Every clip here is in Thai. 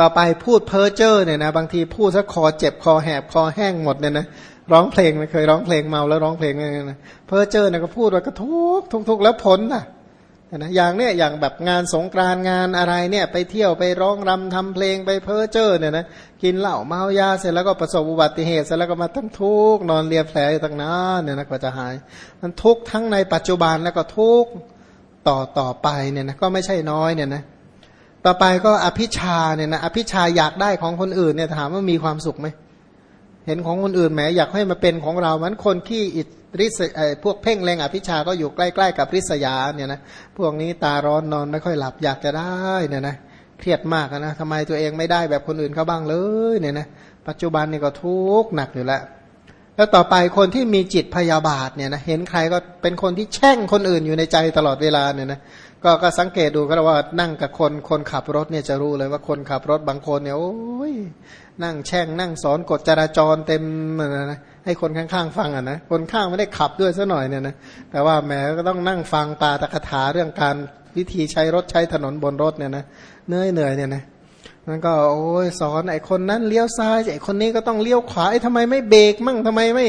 ต่อไปพูดเพ้อเจ้อเนี่ยนะบางทีพูดซะคอเจ็บคอแหบคอแห้งหมดเนี่ยนะร้องเพลงไม่เคยร้องเพลงเมาแล้วร้องเพลงเนี่ยนะเพ้อเจ้อเนี่ยก็พูดว่าก็ทุกทุกทุกแล้วผลน่ะนะอย่างเนี้ยอย่างแบบงานสงกรานงานอะไรเนี่ยไปเที่ยวไปร้องรำทำเพลงไปเพ้อเจ้อเนี่ยนะกินเหล้าเมายาเสร็จแล้วก็ประสบอุบัติเหตุเสร็จแล้วก็มาทั้งทุกนอนเลียแผลอยู่ตั้งนานเนี่ยนะกว่าจะหาย มันทุกทั้งในปัจจุบันแล้วก็ทุกต่อต่อไปเนี่ยนะก็ไม่ใช่น้อยเนี่ยนะ ต่อไปก็อภิชาเนี่ยนะอภิชาอยากได้ของคนอื่นเนี่ยถามว่ามีความสุขไหมเห็นของคนอื่นแหมอยากให้มาเป็นของเรามันคนที่อิริสไอพวกเพ่งแรงอภิชาก็อยู่ใกล้ ๆ กับริษยาเนี่ยนะพวกนี้ตาร้อนนอนไม่ค่อยหลับอยากจะได้เนี่ยนะเครียดมากนะทำไมตัวเองไม่ได้แบบคนอื่นเขาบ้างเลยเนี่ยนะปัจจุบันนี่ก็ทุกข์หนักอยู่แล้วแล้วต่อไปคนที่มีจิตพยาบาทเนี่ยนะเห็นใครก็เป็นคนที่แช่งคนอื่นอยู่ในใจตลอดเวลาเนี่ยนะ ก็ก็สังเกตดูก็ว่านั่งกับคนคนขับรถเนี่ยจะรู้เลยว่าคนขับรถบางคนเนี่ยโอ้ยนั่งแช่งนั่งสอนกฎจราจรเต็มนะให้คนข้างๆฟังอะนะคนข้างไม่ได้ขับด้วยซะหน่อยเนี่ยนะแต่ว่าแหมก็ต้องนั่งฟังปาตกถาเรื่องการวิธีใช้รถใช้ถนนบนรถเนี่ยนะเหนื่อยเหนื่อยเนี่ยนะมันก็โอ้ยสอนไอ้คนนั้นเลี้ยวซ้ายไอ้คนนี้ก็ต้องเลี้ยวขวาไอ้ทำไมไม่เบรกมั่งทำไมไม่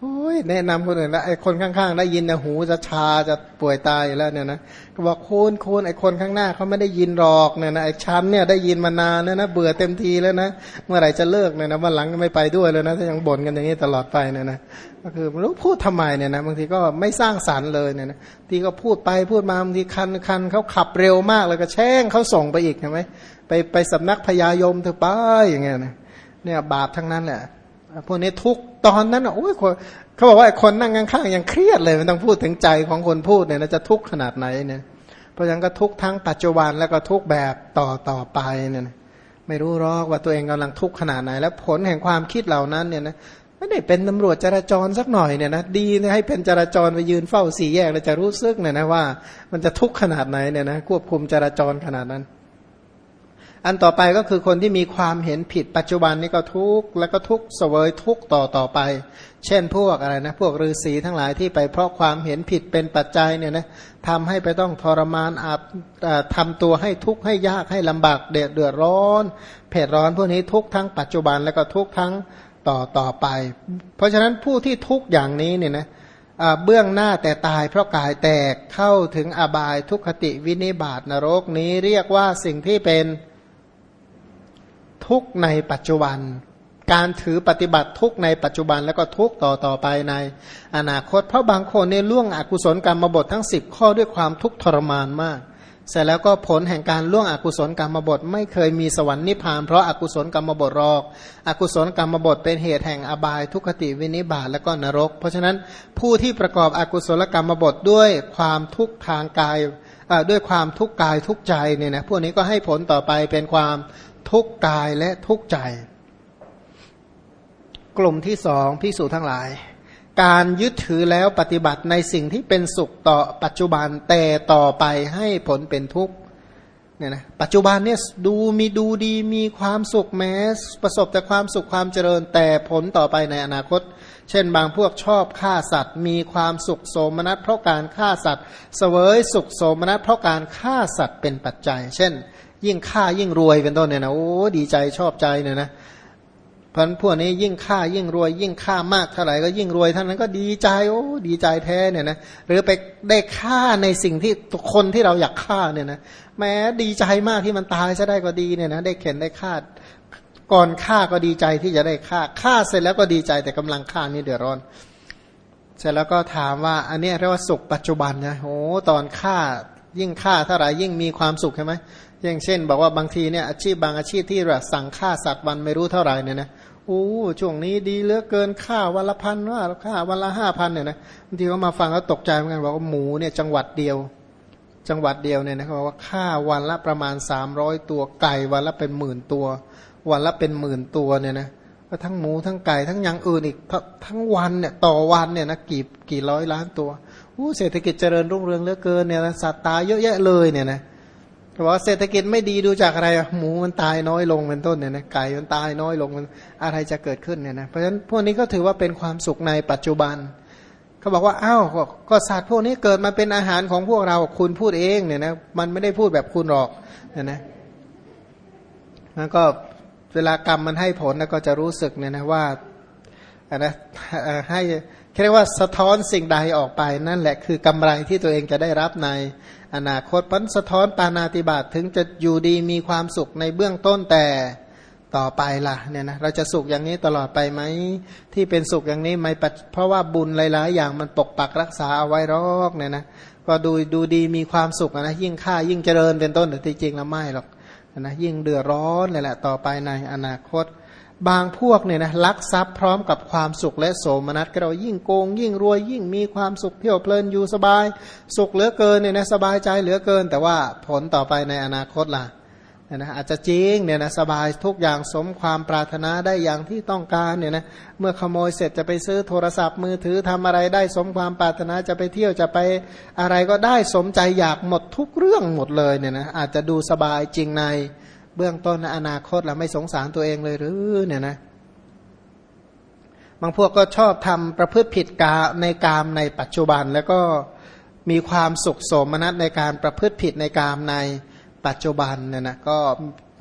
โอ้ยแนะนำคนอื่นแล้วไอ้คนข้างๆ ได้ยินนะหูจะชาจะป่วยตายแล้วเนี่ยนะก็บอกโคนโคนไอ้คนข้างหน้าเขาไม่ได้ยินหรอกเนี่ยนะไอ้ชั้นเนี่ยได้ยินมานานแล้วนะเบื่อเต็มทีแล้วนะเมื่อไหร่จะเลิกเนี่ยนะวันหลังก็ไม่ไปด้วยเลยนะถ้ายังบ่นกันอย่างนี้ตลอดไปเนี่ยนะก็คือรู้พูดทำไมเนี่ยนะบางทีก็ไม่สร้างสารรค์เลยเนี่ยนะทีก็พูดไปพูดมาบางทีคันคันเขาขับเร็วมากเลยก็แช่งเขาส่งไปอีกใช่ไหมไปไปสำนักพญายมเถอะไปอย่างเงี้ยนะเนี่ยบาปทั้งนั้นแหละ พวกนี้ทุกตอนนั้นโอ้ยเขาบอกว่าคนนั่งข้างๆยังเครียดเลยมันต้องพูดถึงใจของคนพูดเนี่ยจะทุกข์ขนาดไหนเนี่ย เพราะฉะนั้นก็ทุกข์ทั้งปัจจุบันแล้วก็ทุกข์แบบต่อต่อไปเนี่ยไม่รู้หรอกว่าตัวเองกำลังทุกข์ขนาดไหน แล้วผลแห่งความคิดเหล่านั้นเนี่ยนะไม่ได้เป็นตำรวจจราจรสักหน่อยเนี่ยนะดีนะให้เป็นจราจรไปยืนเฝ้าสี่แยกแล้วจะรู้สึกเนี่ยนะว่า มันจะทุกข์ขนาดไหนเนี่ยนะควบคุมจราจรขนาดนั้น อันต่อไปก็คือคนที่มีความเห็นผิดปัจจุบันนี้ก็ทุกข์แล้วก็ทุกข์เสวยทุกข์ต่อต่อไป เช่นพวกอะไรนะพวกฤาษีทั้งหลายที่ไปเพราะความเห็นผิดเป็นปัจจัยเนี่ยนะทำให้ไปต้องทรมานอาบทำตัวให้ทุกข์ให้ยากให้ลำบากเดือดเดือดร้อนเผ็ดร้อนพวกนี้ทุกข์ทั้งปัจจุบันแล้วก็ทุกข์ทั้งต่อต่อไป เพราะฉะนั้นผู้ที่ทุกข์อย่างนี้เนี่ยนะเบื้องหน้าแต่ตายเพราะกายแตกเข้าถึงอบายทุกขติวินิบาตนรกนี้เรียกว่าสิ่งที่เป็น ทุกในปัจจุบัน การถือปฏิบัติทุกในปัจจุบันแล้วก็ทุกต่อต่อไปในอนาคต เพราะบางคนในล่วงอกุศลกรรมบททั้ง 10 ข้อด้วยความทุกข์ทรมานมาก เสร็จแล้วก็ผลแห่งการล่วงอกุศลกรรมบทไม่เคยมีสวรรค์นิพพานเพราะอากุศลกรรมบทรอกอกุศลกรรมบทเป็นเหตุแห่งอบายทุกขติวินิบาตและก็นรก เพราะฉะนั้นผู้ที่ประกอบอกุศลกรรมบทด้วยความทุกข์ทางกายด้วยความทุกข์กายทุกใจเนี่ยนะพวกนี้ก็ให้ผลต่อไปเป็นความ ทุกกายและทุกใจ กลุ่มที่สองพิสูจทั้งหลาย การยึดถือแล้วปฏิบัติในสิ่งที่เป็นสุขต่อปัจจุบันแต่ต่อไปให้ผลเป็นทุกข์เนี่ยนะปัจจุบันเนี่ยดูมีดูดีมีความสุขแม้ประสบแต่ความสุขความเจริญแต่ผลต่อไปในอนาคต เช่นบางพวกชอบฆ่าสัตว์ มีความสุขโสมนัสเพราะการฆ่าสัตว์ เสวยสุขโสมนัสเพราะการฆ่าสัตว์เป็นปัจจัย เช่น ยิ่งฆ่ายิ่งรวยเป็นต้นเนี่ยนะโอ้ดีใจชอบใจเนี่ยนะพันพวกนี้ยิ่งฆ่ายิ่งรวย ยิ่งฆ่ามากเท่าไหร่ก็ยิ่งรวยเท่านั้นก็ดีใจโอ้ดีใจแท้เนี่ยนะหรือไปได้ฆ่าในสิ่งที่คนที่เราอยากฆ่าเนี่ยนะแม้ดีใจมากที่มันตายซะได้ก็ดีเนี่ยนะได้เข็นได้ฆ่าก่อนฆ่าก็ดีใจที่จะได้ฆ่าฆ่าเสร็จแล้วก็ดีใจแต่กำลังฆ่านี่เดือดร้อน เสร็จแล้วก็ถามว่า อันนี้เรียกว่าสุขปัจจุบันนะโอ้ตอนฆ่ายิ่งฆ่าเท่าไหร่ยิ่งมีความสุขใช่ไหม อย่างเช่น บอกว่าบางทีเนี่ยอาชีพบางอาชีพที่แบบสั่งฆ่าสัตว์วันไม่รู้เท่าไหร่เนี่ยนะโอ้ช่วงนี้ดีเหลือเกินค่าวันละพันว่าค่าวันละห้าพันเนี่ยนะบางทีเขามาฟังแล้วตกใจเหมือนกันบอกว่าหมูเนี่ยจังหวัดเดียว จังหวัดเดียวเนี่ยนะเขาบอกว่าค่าวันละประมาณสามร้อยตัวไก่วันละเป็นหมื่นตัว วันละเป็นหมื่นตัวเนี่ยนะก็ทั้งหมูทั้งไก่ทั้งอย่างอื่นอีกทั้งวันเนี่ยต่อวันเนี่ยนะกี่กี่ร้อยล้านตัวอู้เศรษฐกิจเจริญรุ่งเรืองเหลือเกินเนี่ยสัตว์ตายเยอะแยะเลยเนี่ยนะ เพราะว่าเศรษฐกิจไม่ดีดูจากอะไรหมูมันตายน้อยลงเป็นต้นเนี่ยนะไก่มันตายน้อยลงมันอะไรจะเกิดขึ้นเนี่ยนะเพราะฉะนั้นพวกนี้ก็ถือว่าเป็นความสุขในปัจจุบันเขาบอกว่าอ้าวก็สัตว์พวกนี้เกิดมาเป็นอาหารของพวกเราคุณพูดเองเนี่ยนะมันไม่ได้พูดแบบคุณหรอกเนี่ยนะแล้วก็เวลากรรมมันให้ผลแล้วก็จะรู้สึกเนี่ยนะว่าอะนนะให้เรียกว่าสะท้อนสิ่งใดออกไปนั่นแหละคือกำไรที่ตัวเองจะได้รับใน อนาคตพันสะท้อนปานาติบาตถึงจะอยู่ดีมีความสุขในเบื้องต้นแต่ต่อไปล่ะเนี่ยนะเราจะสุขอย่างนี้ตลอดไปไหมที่เป็นสุขอย่างนี้ไม่เพราะว่าบุญหลายๆอย่างมันปกปักรักษาเอาไว้รอกเนี่ยนะก็ดูดูดีมีความสุขนะยิ่งค่ายิ่งเจริญเป็นต้นแต่ที่จริงแล้วไม่หรอกนะยิ่งเดือดร้อนเลยแหละต่อไปในอนาคต บางพวกเนี่ยนะลักทรัพย์พร้อมกับความสุขและโสมนัสก็เรายิ่งโกง ยิ่งรวยยิ่งมีความสุขเที่ยวเพลินอยู่สบาย สุขเหลือเกินเนี่ยนะสบายใจเหลือเกิน แต่ว่าผลต่อไปในอนาคตล่ะนะอาจจะจริงเนี่ยนะสบายทุกอย่างสมความปรารถนาได้อย่างที่ต้องการเนี่ยนะเมื่อขโมยเสร็จจะไปซื้อโทรศัพท์มือถือทำอะไรได้สมความปรารถนาจะไปเที่ยวจะไปอะไรก็ได้สมใจอยากหมดทุกเรื่องหมดเลยเนี่ยนะอาจจะดูสบายจริงใน เบื้องต้นอนาคตเราไม่สงสารตัวเองเลยหรือเนี่ยนะบางพวกก็ชอบทำประพฤติผิดกาในกามในปัจจุบัน แล้วก็มีความสุขสมนัสในการประพฤติผิดในกามในปัจจุบันเนี่ยนะก็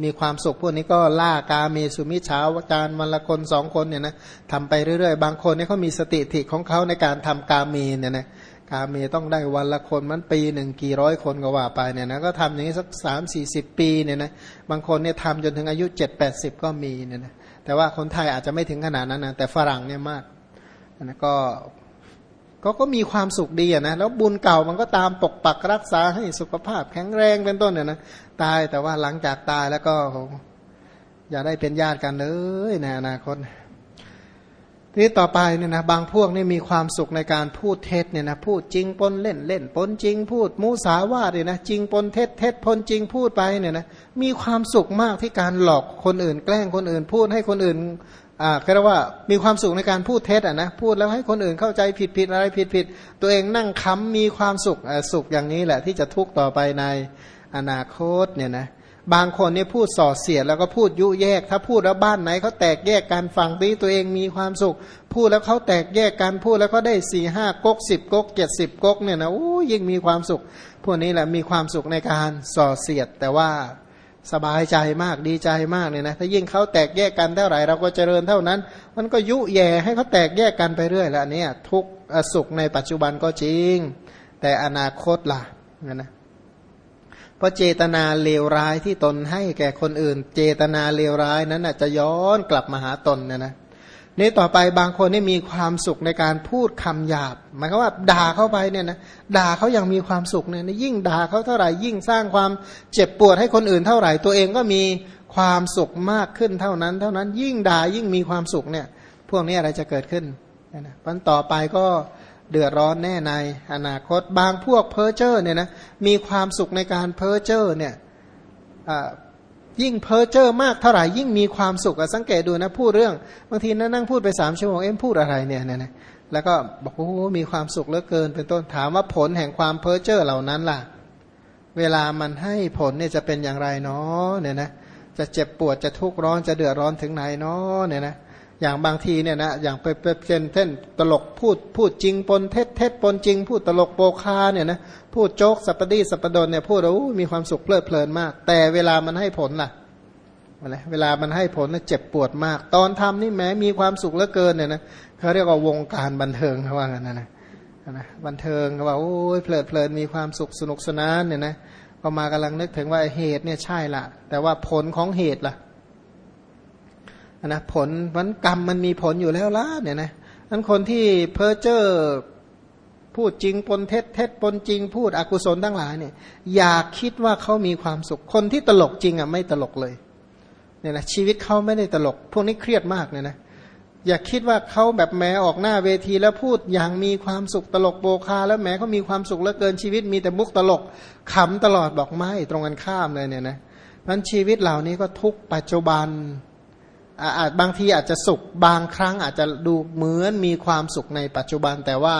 มีความสุขพวกนี้ก็ล่ากาเมสุมิชาวการวันละคนสองคนเนี่ยนะทำไปเรื่อยๆ บางคนเนี่ยเขามีสติถิของเขาในการทำกาเมเนี่ยนะ กาเมต้องได้วันละคนมันปีหนึ่งกี่ร้อยคนก็ว่าไปเนี่ยนะก็ทำอย่างนี้สักสามสี่สิบปีเนี่ยนะบางคนเนี่ยทำจนถึงอายุเจ็ดแปดสิบก็มีเนี่ยนะแต่ว่าคนไทยอาจจะไม่ถึงขนาดนั้นนะแต่ฝรั่งเนี่ยมากนะก็ก็ก็มีความสุขดีนะแล้วบุญเก่ามันก็ตามปกปักรักษาให้สุขภาพแข็งแรงเป็นต้นเนี่ยนะตายแต่ว่าหลังจากตายแล้วก็อย่าได้เป็นญาติกันเลยในอนาคต ทีต่อไปเนี่ยนะบางพวกนี่มีความสุขในการพูดเท็จเนี่ยนะพูดจริงปนเล่นเล่นปนจริงพูดมูสาวาเนี่ยนะจริงปนเท็จเท็จปนจริงพูดไปเนี่ยนะมีความสุขมากที่การหลอกคนอื่น แกล้งคนอื่น พูดให้คนอื่นอ่าเรียกว่ามีความสุขในการพูดเท็จอะนะพูดแล้วให้คนอื่นเข้าใจผิดผิดอะไรผิดผิดตัวเองนั่งค้ามีความสุขสุขอย่างนี้แหละที่จะทุกข์ต่อไปในอนาคตเนี่ยนะ บางคนเนี่ยพูดส่อเสียดแล้วก็พูดยุแยก ถ้าพูดแล้วบ้านไหนเขาแตกแยกกันฝั่งนี้ตัวเองมีความสุข พูดแล้วเขาแตกแยกกันพูดแล้วก็ได้สี่ห้าก๊กสิบก๊กเจ็ดสิบก๊กเนี่ยนะโอ้ยิ่งมีความสุข พวกนี้แหละมีความสุขในการส่อเสียด แต่ว่าสบายใจมากดีใจมากเนี่ยนะถ้ายิ่งเขาแตกแยกกันเท่าไหร่เราก็เจริญเท่านั้น มันก็ยุแย่ให้เขาแตกแยกกันไปเรื่อยแล้วเนี่ยทุกสุขในปัจจุบันก็จริง แต่อนาคตล่ะนะนะ เพราะเจตนาเลวร้ายที่ตนให้แก่คนอื่น เจตนาเลวร้ายนั้นจะย้อนกลับมาหาตนเนี่ยนะนี่ต่อไปบางคนนี่มีความสุขในการพูดคำหยาบหมายความว่าด่าเข้าไปเนี่ยนะด่าเขายังมีความสุขเนี่ยยิ่งด่าเขาเท่าไหร่ยิ่งสร้างความเจ็บปวดให้คนอื่นเท่าไหร่ตัวเองก็มีความสุขมากขึ้นเท่านั้น เท่านั้นยิ่งด่ายิ่งมีความสุขเนี่ย พวกนี้อะไรจะเกิดขึ้นนะวันต่อไปก็ เดือดร้อนแน่ในอนาคตบางพวกเพ้อเจ้อเนี่ยนะมีความสุขในการเพ้อเจ้อเนี่ยยิ่งเพ้อเจ้อมากเท่าไหร่ยิ่งมีความสุขสังเกตดูนะพูดเรื่อง บางทีนั่งพูดไปสามชั่วโมงเอ็มพูดอะไรเนี่ยนะแล้วก็บอกโอ้มีความสุขเหลือเกิน เป็นต้นถามว่าผลแห่งความเพ้อเจ้อเหล่านั้นล่ะ เวลามันให้ผลเนี่ยจะเป็นอย่างไรเนาะเนี่ยนะจะเจ็บปวดจะทุกข์ร้อนจะเดือดร้อนถึงไหนเนาะเนี่ยนะ อย่างบางทีเนี่ยนะอย่างไปเป็นเช่นตลกพูดพูดจริงปนเท็จเท็จปนจริง พูดตลกโปคาเนี่ยนะพูดโจ๊กสัปดีสัปดนเนี่ยพูดแล้วมีความสุขเพลิดเพลินมาก แต่เวลามันให้ผลล่ะอะไรเวลามันให้ผลเจ็บปวดมาก ตอนทำนี่แม้มีความสุขเหลือเกินเนี่ยนะเขาเรียกว่าวงการบันเทิงเขาว่ากันนนะนะบันเทิงเขาว่าโอ้ยเพลิดเพลินมีความสุขสนุกสนานเนี่ยนะก็มากำลังนึกถึงว่าเหตุเนี่ยใช่ละแต่ว่าผลของเหตุล่ะ นะผลมันกรรมมันมีผลอยู่แล้วล่ะเนี่ยนะนั้นคนที่เพ้อเจ้อพูดจริงปนเท็จเท็จปนจริงพูดอกุศลทั้งหลายเนี่ยอยากคิดว่าเขามีความสุขคนที่ตลกจริงอะไม่ตลกเลยเนี่ยนะชีวิตเขาไม่ได้ตลก พวกนี้เครียดมากเนี่ยนะอย่าคิดว่าเขาแบบแหมออกหน้าเวทีแล้วพูดอย่างมีความสุขตลกโบคา แล้วแหมเขามีความสุขเหลือเกินชีวิตมีแต่มุกตลกขำตลอดบอกไม่ตรงกันข้ามเลยเนี่ยนะนั้นชีวิตเหล่านี้ก็ทุกปัจจุบัน อาจบางทีอาจจะสุขบางครั้งอาจจะดูเหมือนมีความสุขในปัจจุบันแต่ว่า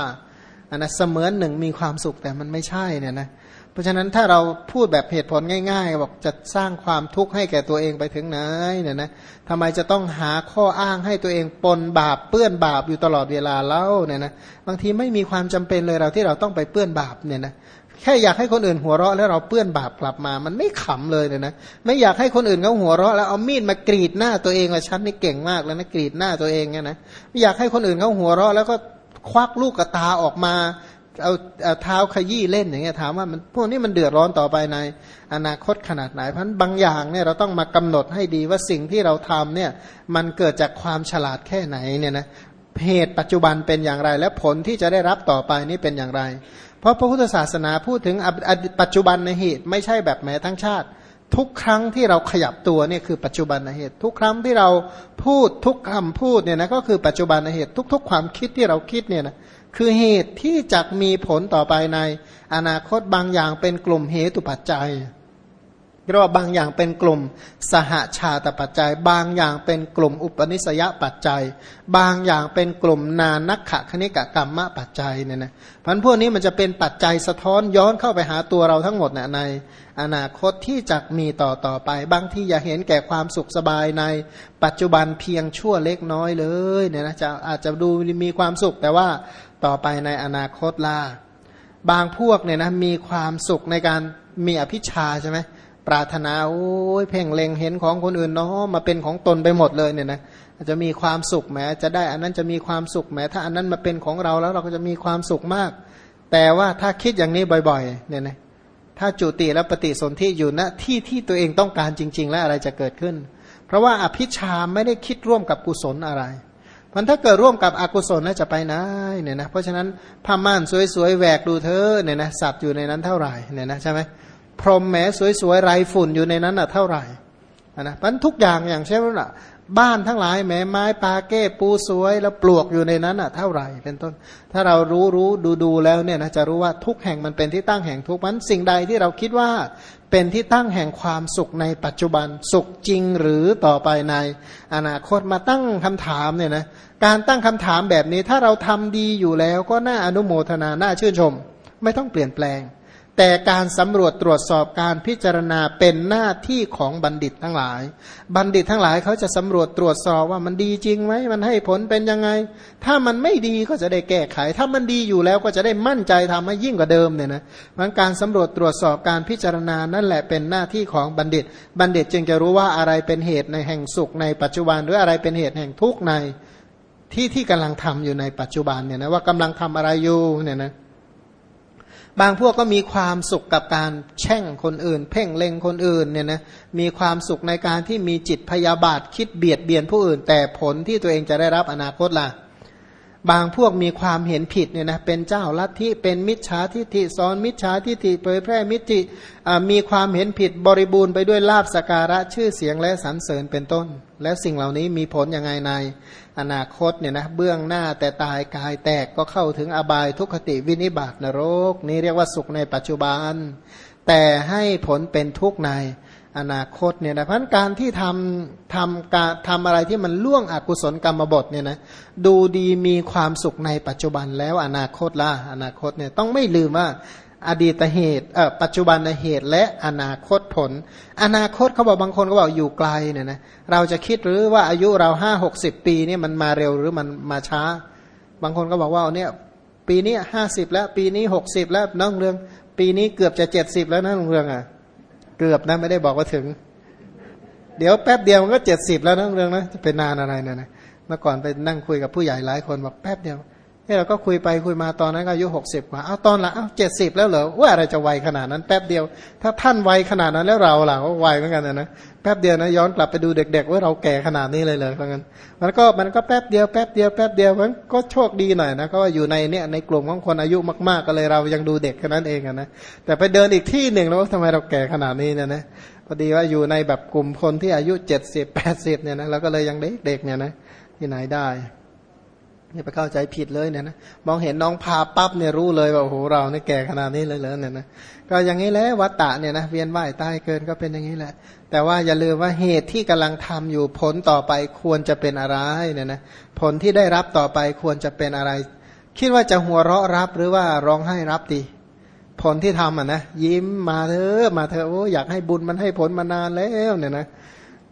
อันนะเสมือนหนึ่งมีความสุขแต่มันไม่ใช่เนี่ยนะเพราะฉะนั้นถ้าเราพูดแบบเหตุผลง่ายๆบอกจะสร้างความทุกข์ให้แก่ตัวเองไปถึงไหนเนี่ยนะทำไมจะต้องหาข้ออ้างให้ตัวเองปนบาปเปื้อนบาปอยู่ตลอดเวลาเล่าเนี่ยนะบางทีไม่มีความจำเป็นเลยเราที่เราต้องไปเปื้อนบาปเนี่ยนะ แค่อยากให้คนอื่นหัวเราะแล้วเราเปื้อนบาปกลับมา มันไม่ขำเลยเนี่ยนะ ไม่อยากให้คนอื่นเขาหัวเราะแล้วเอามีดมากรีดหน้าตัวเองว่าฉันนี่เก่งมากแล้วนะกรีดหน้าตัวเองเนี่ยนะไม่อยากให้คนอื่นเขาหัวเราะ แล้วก็ควักลูกกระตาออกมาเอาเอาเท้าขยี้เล่นอย่างเงี้ยถามว่ามันพวกนี้มันเดือดร้อนต่อไปในอนาคตขนาดไหนเพราะบางอย่างเนี่ยเราต้องมากำหนดให้ดีว่าสิ่งที่เราทำเนี่ยมันเกิดจากความฉลาดแค่ไหนเนี่ยนะเหตุปัจจุบันเป็นอย่างไร และผลที่จะได้รับต่อไปนี่เป็นอย่างไร เพราะพระพุทธศาสนาพูดถึงปัจจุบันในเหตุไม่ใช่แบบแม้ทั้งชาติ ทุกครั้งที่เราขยับตัวเนี่ยคือปัจจุบันในเหตุ ทุกครั้งที่เราพูดทุกคำพูดเนี่ยนะก็คือปัจจุบันในเหตุ ทุก ๆ ความคิดที่เราคิดเนี่ยนะคือเหตุที่จะมีผลต่อไปในอนาคตบางอย่างเป็นกลุ่มเหตุปัจจัย เรียกว่าบางอย่างเป็นกลุ่มสหาชาตปัจจัย บางอย่างเป็นกลุ่มอุปนิสยปัจจัย บางอย่างเป็นกลุ่มนานักขะคณิกกรรมะปัจจัยเนี่ยนะพันพวกนี้มันจะเป็นปัจจัยสะท้อนย้อนเข้าไปหาตัวเราทั้งหมดนใน อนาคตที่จะมีต่อต่อไป บางที่อย่าเห็นแก่ความสุขสบายในปัจจุบันเพียงชั่วเล็กน้อยเลยเนี่ยนะจะอาจจะดูมีความสุขแต่ว่าต่อไปในอนาคตล่าบางพวกเนี่ยนะมีความสุขในการมีอภิชาใช่ไหม ปรารถนาโอ้ยเพ่งเล็งเห็นของคนอื่นเนาะมาเป็นของตนไปหมดเลยเนี่ยนะจะมีความสุขแม้จะได้อันนั้นจะมีความสุขแม้ถ้าอันนั้นมาเป็นของเราแล้วเราก็จะมีความสุขมาก แต่ว่าถ้าคิดอย่างนี้บ่อยๆเนี่ยนะถ้าจุติและปฏิสนธิอยู่ณที่ที่ตัวเองต้องการจริง ๆ แล้วอะไรจะเกิดขึ้น เพราะว่าอภิชาไม่ได้คิดร่วมกับกุศลอะไรมันถ้าเกิดร่วมกับอกุศลน่าจะไปไหนเนี่ยนะเพราะฉะนั้นผ้าม่านสวยๆแหวกดูเธอเนี่ยนะสัตว์อยู่ในนั้นเท่าไหร่เนี่ยนะใช่ไหม พรมแม้สวยๆไรฝุ่นอยู่ในนั้นอะเท่าไหร่นะมันทุกอย่างอย่างเช่นว่าบ้านทั้งหลายแม้ไม้ปาเก้ปูสวย แล้วปลวกอยู่ในนั้นอะเท่าไหร่เป็นต้น ถ้าเรารู้รู้ดูดูแล้วเนี่ยนะจะรู้ว่าทุกแห่งมันเป็นที่ตั้งแห่งทุกมันสิ่งใดที่เราคิดว่าเป็นที่ตั้งแห่งความสุขในปัจจุบันสุขจริงหรือต่อไปในอนาคตมาตั้งคำถามเนี่ยนะการตั้งคำถามแบบนี้ถ้าเราทำดีอยู่แล้วก็น่าอนุโมทนาน่าชื่นชม ไม่ต้องเปลี่ยนแปลง แต่การสำรวจตรวจสอบการพิจารณาเป็นหน้าที่ของบัณฑิตทั้งหลาย บัณฑิตทั้งหลายเขาจะสำรวจตรวจสอบว่ามันดีจริงไหมมันให้ผลเป็นยังไง ถ้ามันไม่ดีก็จะได้แก้ไข ถ้ามันดีอยู่แล้วก็จะได้มั่นใจทำให้ยิ่งกว่าเดิมเนี่ยนะมันการสำรวจตรวจสอบการพิจารณานั่นแหละเป็นหน้าที่ของบัณฑิต บัณฑิตจึงจะรู้ว่าอะไรเป็นเหตุในแห่งสุขในปัจจุบันหรืออะไรเป็นเหตุแห่งทุกข์ในที่ที่กำลังทำอยู่ในปัจจุบันเนี่ยนะว่ากำลังทำอะไรอยู่เนี่ยนะ บางพวกก็มีความสุขกับการแช่งคนอื่น เพ่งเล็งคนอื่นเนี่ยนะมีความสุขในการที่มีจิตพยาบาทคิดเบียดเบียนผู้อื่น แต่ผลที่ตัวเองจะได้รับอนาคตล่ะ บางพวกมีความเห็นผิดเนี่ยนะเป็นเจ้าลัทธิเป็นมิจฉาทิฏฐิสอนมิจฉาทิฏฐิเผยแพร่มิจฉามีความเห็นผิดบริบูรณ์ไปด้วยลาบสการะชื่อเสียงและสรรเสริญเป็นต้น แล้วสิ่งเหล่านี้มีผลยังไงในอนาคตเนี่ยนะเบื้องหน้าแต่ตายกายแตกก็เข้าถึงอบายทุกขติวินิบาตนรก นี่เรียกว่าสุขในปัจจุบัน แต่ให้ผลเป็นทุกข์ใน อนาคตเนี่ยนะเพราะการที่ทำทำการทำอะไรที่มันล่วงอกุศลกรรมบทเนี่ยนะดูดีมีความสุขในปัจจุบันแล้วอนาคตล่ะอนาคตเนี่ยต้องไม่ลืมว่าอดีตเหตุเอ่อปัจจุบันเหตุและอนาคตผล อนาคตเขาบอกบางคนก็บอกอยู่ไกลเนี่ยนะเราจะคิดหรือว่าอายุเราห้าหกสิบปีเนี่ยมันมาเร็วหรือมันมาช้า บางคนก็บอกว่าเนี่ยปีนี้ห้าสิบแล้วปีนี้หกสิบแล้วน้องเรือง ปีนี้เกือบจะเจ็ดสิบแล้วนะน้องเรืองอะ เกือบนะไม่ได้บอกว่าถึง เดี๋ยวแป๊บเดียวมันก็เจ็ดสิบแล้วน้องเรื่องนะจะเป็นนานอะไรเนี่ยนะเมื่อก่อนไปนั่งคุยกับผู้ใหญ่หลายคนบอกแป๊บเดียว นี่เราก็คุยไปคุยมาตอนนั้นก็อายุหกสิบกว่าเอาตอนละเอาเจ็ดสิบแล้วเหรอว่าอะไรจะไวขนาดนั้นแป๊บเดียว ถ้าท่านไวขนาดนั้นแล้วเราล่ะก็ไวเหมือนกันนะนะแป๊บเดียวนะย้อนกลับไปดูเด็กๆว่าเราแก่ขนาดนี้เลยเลยเพราะงั้นมันก็มันก็แป๊บเดียวแป๊บเดียวแป๊บเดียวมันก็โชคดีหน่อยนะก็อยู่ในเนี่ยในกลุ่มของคนอายุมากๆก็เลยเรายังดูเด็กแค่นั้นเองนะแต่ไปเดินอีกที่หนึ่งแล้วทำไมเราแก่ขนาดนี้เนี่ยนะพอดีว่าอยู่ในแบบกลุ่มคนที่อายุเจ็ดสิบแปดสิบเนี่ยนะเราก็เลยยังเด็กๆเนี่ยนะที่ไหนได้ นี่ไปเข้าใจผิดเลยเนี่ยนะมองเห็นน้องพาปั๊บเนี่ยรู้เลยว่าโอ้โหเราเนี่ยแก่ขนาดนี้เลยเลยเนี่ยนะก็อย่างนี้แหละวัตตะเนี่ยนะเวียนว่ายตายเกินก็เป็นอย่างนี้แหละ แต่ว่าอย่าลืมว่าเหตุที่กำลังทำอยู่ผลต่อไปควรจะเป็นอะไรเนี่ยนะผลที่ได้รับต่อไปควรจะเป็นอะไร คิดว่าจะหัวเราะรับหรือว่าร้องไห้รับดี ผลที่ทำอะนะยิ้มมาเถอะมาเถอะโอ้อยากให้บุญมันให้ผลมานานแล้วเนี่ยนะ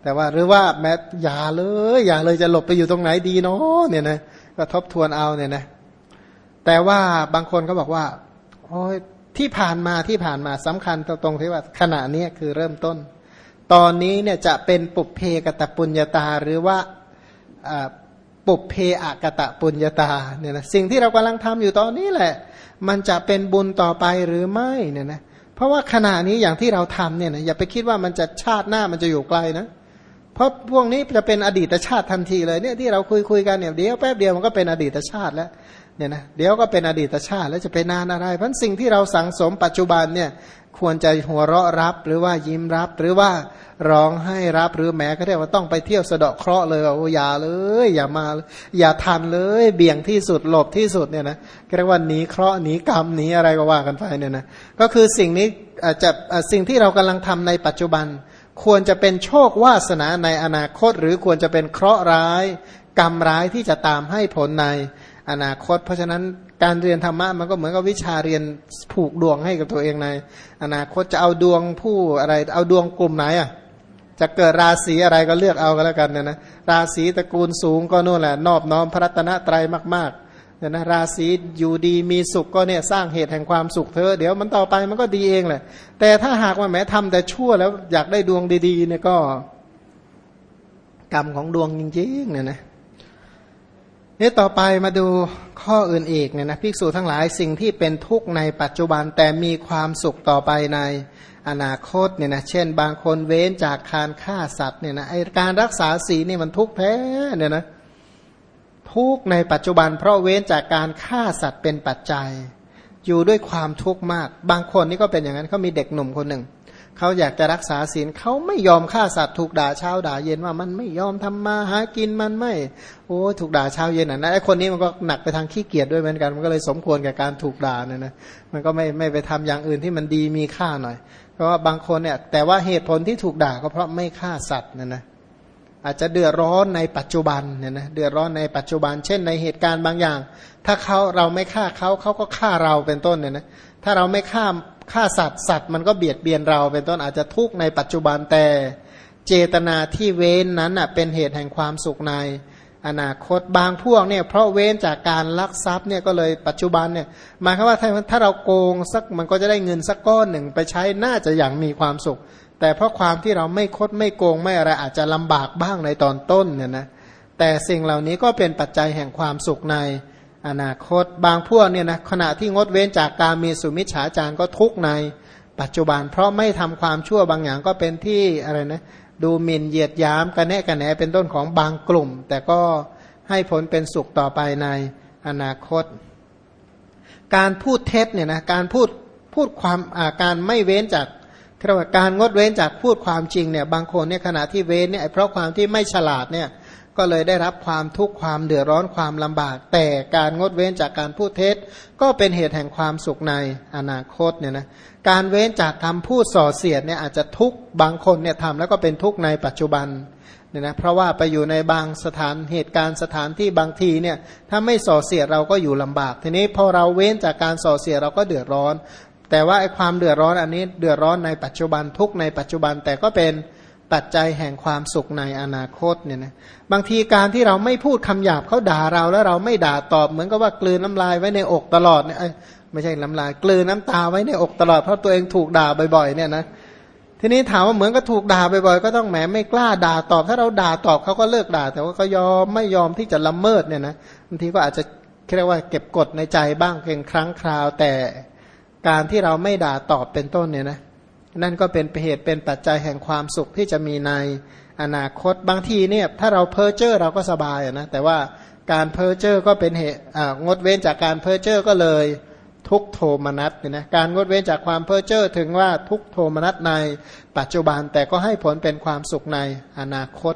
แต่ว่าหรือว่าแม้อย่าเลย อย่าเลยจะหลบไปอยู่ตรงไหนดีเนาะเนี่ยนะ ก็ทบทวนเอาเนี่ยนะ แต่ว่าบางคนก็บอกว่าโอ้ยที่ผ่านมาที่ผ่านมาสำคัญตรงที่ว่าขณะนี้คือเริ่มต้น ตอนนี้เนี่ยจะเป็นปุเพกตปุญญาตา หรือว่าปุเพอากตะปุญญาตาเนี่ยนะสิ่งที่เรากำลังทำอยู่ตอนนี้แหละ มันจะเป็นบุญต่อไปหรือไม่เนี่ยนะเพราะว่าขณะนี้อย่างที่เราทำเนี่ยนะอย่าไปคิดว่ามันจะชาติหน้ามันจะอยู่ไกลนะ เพราะพวกนี้จะเป็นอดีตชาติทันทีเลยเนี่ยที่เราคุยคุยกันเนี่ยเดี๋ยวแป๊บเดียวมันก็เป็นอดีตชาติแล้วเนี่ยนะเดี๋ยวก็เป็นอดีตชาติแล้วจะเป็นนานอะไร เพราะสิ่งที่เราสังสมปัจจุบันเนี่ยควรจะหัวเราะรับหรือว่ายิ้มรับหรือว่าร้องให้รับหรือแม้ก็เรียกว่าต้องไปเที่ยวสะเดาะเคราะห์เลยว่าโอ้อย่าเลย อย่ามาอย่าทันเลยเบี่ยงที่สุดหลบที่สุดเนี่ยนะเรียกว่าหนีเคราะห์หนีกรรมหนีอะไรก็ว่ากันไปเนี่ยนะก็คือสิ่งนี้อาจจะสิ่งที่เรากำลังทำในปัจจุบัน ควรจะเป็นโชควาสนาในอนาคต หรือควรจะเป็นเคราะห์ร้าย กรรมร้ายที่จะตามให้ผลในอนาคต เพราะฉะนั้นการเรียนธรรมะมันก็เหมือนกับวิชาเรียนผูกดวงให้กับตัวเองใน อนาคตจะเอาดวงผู้อะไรเอาดวงกลุ่มไหนอะจะเกิดราศีอะไรก็เลือกเอากันแล้วกันนะนะราศีตระกูลสูงก็นู่นแหละ นอบน้อมพระรัตนตรัยมาก ๆ เนี่ยนะราศีอยู่ดีมีสุขก็เนี่ยสร้างเหตุแห่งความสุขเธอ เดี๋ยวมันต่อไปมันก็ดีเองแหละ แต่ถ้าหากว่าแม้ทำแต่ชั่วแล้วอยากได้ดวงดีๆเนี่ยก็ กรรมของดวงจริงๆเนี่ยนะนี่ต่อไปมาดูข้ออื่นอีกเนี่ยนะภิกษุทั้งหลายสิ่งที่เป็นทุกข์ในปัจจุบันแต่มีความสุขต่อไปในอนาคตเนี่ยนะเช่น บางคนเว้นจากการฆ่าสัตว์เนี่ยนะไอการรักษาศีลนี่มันทุกข์แท้เนี่ยนะ ทุกข์ในปัจจุบัน เพราะเว้นจากการฆ่าสัตว์เป็นปัจจัย อยู่ด้วยความทุกข์มาก บางคนนี่ก็เป็นอย่างนั้นเขามีเด็กหนุ่มคนหนึ่งเขาอยากจะรักษาศีลเขาไม่ยอมฆ่าสัตว์ถูกด่าเช้าด่าเย็นว่ามันไม่ยอมทำมาหากินมันไม่ โอ้ถูกด่าเช้าเย็นอะนะไอ้คนนี้มันก็หนักไปทางขี้เกียจด้วยเหมือนกัน มันก็เลยสมควรกับการถูกด่าเนี่ยนะมันก็ไม่ไม่ไปทำอย่างอื่นที่มันดีมีค่าหน่อย เพราะว่าบางคนเนี่ยแต่ว่าเหตุผลที่ถูกด่าก็เพราะไม่ฆ่าสัตว์เนี่ยนะ อาจจะเดือดร้อนในปัจจุบันเนี่ยนะเดือดร้อนในปัจจุบัน เช่นในเหตุการณ์บางอย่าง ถ้าเขาเราไม่ฆ่าเขาเขาก็ฆ่าเราเป็นต้นเนี่ยนะถ้าเราไม่ฆ่าฆ่าสัตว์สัตว์มันก็เบียดเบียนเราเป็นต้นอาจจะทุกข์ในปัจจุบันแต่ เจตนาที่เว้นนั้นอะเป็นเหตุแห่งความสุขในอนาคตบางพวกเนี่ยเพราะเว้นจากการลักทรัพย์เนี่ยก็เลยปัจจุบันเนี่ยหมายความว่าถ้าถ้าเราโกงสักมันก็จะได้เงินสักก้อนหนึ่งไปใช้น่าจะอย่างมีความสุข แต่เพราะความที่เราไม่คดไม่โกงไม่อะไรอาจจะลำบากบ้างในตอนต้นเนี่ยนะแต่สิ่งเหล่านี้ก็เป็นปัจจัยแห่งความสุขในอนาคตบางพวกเนี่ยนะขณะที่งดเว้นจากการมีสุมิจฉาจารก็ทุกในปัจจุบัน เพราะไม่ทำความชั่วบางอย่างก็เป็นที่อะไรนะดูหมิ่นเหยียดยามกันแนะกันแหนเป็นต้นของบางกลุ่ม แต่ก็ให้ผลเป็นสุขต่อไปในอนาคต การพูดเท็จเนี่ยนะการพูดพูดความาการไม่เว้นจาก เรียกว่าการงดเว้นจากพูดความจริงเนี่ยบางคนเนี่ยขณะที่เว้นเนี่ยเพราะความที่ไม่ฉลาดเนี่ยก็เลยได้รับความทุกข์ความเดือดร้อนความลำบาก แต่การงดเว้นจากการพูดเท็จ ก็เป็นเหตุแห่งความสุขในอนาคตเนี่ยนะการเว้นจากคำพูดส่อเสียดเนี่ยอาจจะทุกข์บางคนเนี่ยทำแล้วก็เป็นทุกข์ในปัจจุบันเนี่ยนะเพราะว่าไปอยู่ในบางสถานเหตุการณ์สถานที่บางทีเนี่ยถ้าไม่ส่อเสียดเราก็อยู่ลำบาก ทีนี้พอเราเว้นจากการส่อเสียดเราก็เดือดร้อน แต่ว่าไอ้ความเดือดร้อนอันนี้เดือดร้อนในปัจจุบันทุกในปัจจุบันแต่ก็เป็นปัจจัยแห่งความสุขในอนาคตเนี่ยนะบางทีการที่เราไม่พูดคำหยาบเขาด่าเราแล้วเราไม่ด่าตอบ เหมือนกับว่ากลืนน้ำลายไว้ในอกตลอดเนี่ยไม่ใช่น้ำลายกลืนน้ำตาไว้ในอกตลอดเพราะตัวเองถูกด่าบ่อยๆเนี่ยนะทีนี้ถามว่าเหมือนก็ถูกด่าบ่อยๆก็ต้องแหมไม่กล้าด่าตอบ ถ้าเราด่าตอบเขาก็เลิกด่า แต่ว่าเขายอมไม่ยอมที่จะละเมิดเนี่ยนะบางทีก็อาจจะเรียกว่าเก็บกดในใจบ้างเพียงครั้งคราวแต่ การที่เราไม่ด่าตอบเป็นต้นเนี่ยนะนั่นก็เป็นเหตุเป็นปัจจัยแห่งความสุขที่จะมีในอนาคตบางทีเนี่ยถ้าเราเพ้อเจ้อเราก็สบายนะแต่ว่าการเพ้อเจ้อก็เป็นเหตุงดเว้นจากการเพ้อเจ้อก็เลยทุกโทมนัสเนี่ยนะการงดเว้นจากความเพ้อเจ้อถึงว่าทุกโทมนัสในปัจจุบันแต่ก็ให้ผลเป็นความสุขในอนาคต